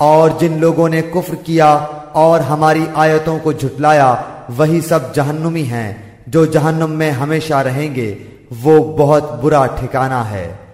और जिन लोगों ने कुफ्र किया और हमारी आयतों को झुटलाया वही सब जहन्नुमी हैं, जो जहन्नुम में हमेशा रहेंगे, वो बहुत बुरा ठिकाना है।